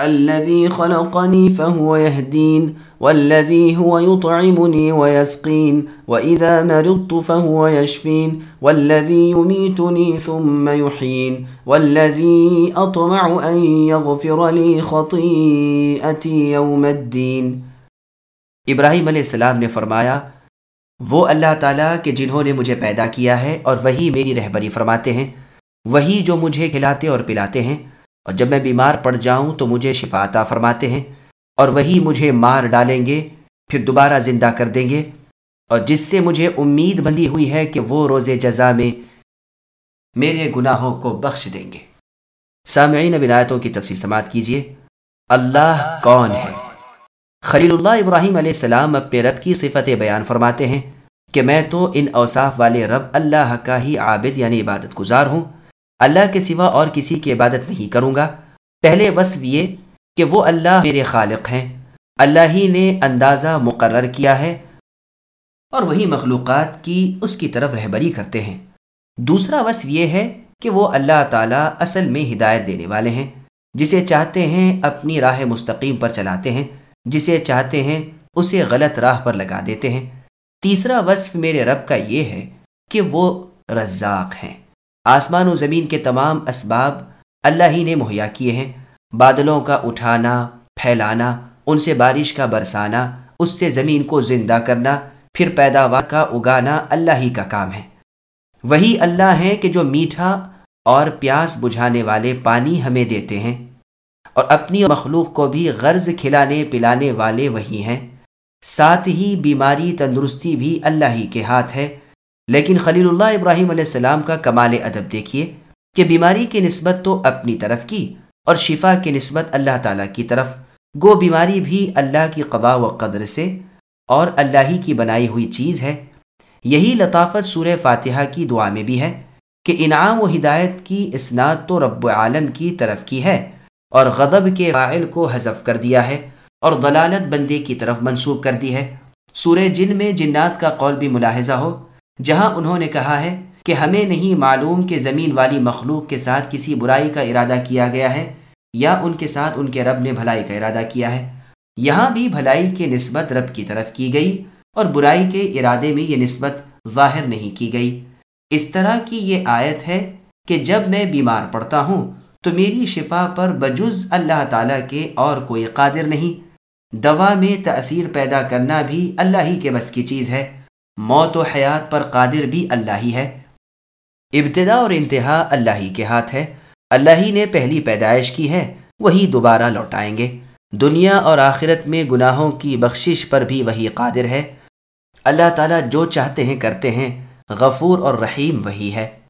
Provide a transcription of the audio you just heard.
الذي خلقني فهو يهدين، والذي هو يطعمني ويسقين، وإذا مرضت فهو يشفين، والذي يميتني ثم يحين والذي أطمع أن يغفر لي خطيئتي يوم الدين۔ ابراہیم علیہ السلام نے فرمایا، وہ اللہ تعالیٰ کہ جنہوں نے مجھے پیدا کیا ہے اور وہی میری رہبری فرماتے ہیں، وہی جو مجھے کھلاتے اور پلاتے ہیں اور جب میں بیمار پڑ جاؤں تو مجھے شفا عطا فرماتے ہیں اور وہی مجھے مار ڈالیں گے، پھر دوبارہ زندہ کر دیں گے۔ اور جس سے مجھے امید بندی ہوئی ہے کہ وہ روز جزا میں میرے گناہوں کو بخش دیں گے۔ سامعین بنایتوں کی تفصیل سماعت کیجیے۔ اللہ کون ہے؟ خلیل اللہ ابراہیم علیہ السلام اپنے رب کی صفت بیان فرماتے ہیں کہ میں تو ان اوصاف والے رب اللہ کا ہی عابد یعنی عبادت گزار ہوں۔ اللہ کے سوا اور کسی کی عبادت نہیں کروں گا۔ پہلے وصف یہ کہ وہ اللہ میرے خالق ہیں۔ اللہ ہی نے اندازہ مقرر کیا ہے اور وہی مخلوقات کی اس کی طرف رہبری کرتے ہیں۔ دوسرا وصف یہ ہے کہ وہ اللہ تعالیٰ اصل میں ہدایت دینے والے ہیں۔ جسے چاہتے ہیں اپنی راہ مستقیم پر چلاتے ہیں، جسے چاہتے ہیں اسے غلط راہ پر لگا دیتے ہیں۔ تیسرا وصف میرے رب کا یہ ہے کہ وہ رزاق ہیں۔ آسمان و زمین کے تمام اسباب اللہ ہی نے مہیا کیے ہیں۔ بادلوں کا اٹھانا، پھیلانا، ان سے بارش کا برسانا، اس سے زمین کو زندہ کرنا، پھر پیداوار کا اگانا اللہ ہی کا کام ہے۔ وہی اللہ ہے کہ جو میٹھا اور پیاس بجھانے والے پانی ہمیں دیتے ہیں اور اپنی مخلوق کو بھی غرض کھلانے، پلانے والے وہی ہیں۔ ساتھ ہی بیماری تندرستی بھی اللہ ہی کے ہاتھ ہے۔ لیکن خلیل اللہ ابراہیم علیہ السلام کا کمال ادب دیکھیے کہ بیماری کی نسبت تو اپنی طرف کی اور شفا کی نسبت اللہ تعالیٰ کی طرف۔ گو بیماری بھی اللہ کی قضاء و قدر سے اور اللہ ہی کی بنائی ہوئی چیز ہے۔ یہی لطافت سور فاتحہ کی دعا میں بھی ہے کہ انعام و ہدایت کی اسناد تو رب عالم کی طرف کی ہے اور غضب کے فاعل کو حذف کر دیا ہے اور غلالت بندے کی طرف منسوخ کر دی ہے۔ سورہ جن میں جنات کا قول بھی ملاحظہ ہو۔ جہاں انہوں نے کہا ہے کہ ہمیں نہیں معلوم کہ زمین والی مخلوق کے ساتھ کسی برائی کا ارادہ کیا گیا ہے یا ان کے ساتھ ان کے رب نے بھلائی کا ارادہ کیا ہے۔ یہاں بھی بھلائی کی نسبت رب کی طرف کی گئی اور برائی کے ارادے میں یہ نسبت ظاہر نہیں کی گئی۔ اس طرح کی یہ آیت ہے کہ جب میں بیمار پڑتا ہوں تو میری شفا پر بجز اللہ تعالیٰ کے اور کوئی قادر نہیں۔ دوا میں تأثیر پیدا کرنا بھی اللہ ہی کے بس کی چیز ہے۔ موت و حیات پر قادر بھی اللہ ہی ہے۔ ابتدا اور انتہا اللہ ہی کے ہاتھ ہے۔ اللہ ہی نے پہلی پیدائش کی ہے، وہی دوبارہ لوٹائیں گے۔ دنیا اور آخرت میں گناہوں کی بخشش پر بھی وہی قادر ہے۔ اللہ تعالیٰ جو چاہتے ہیں کرتے ہیں، غفور اور رحیم وہی ہے۔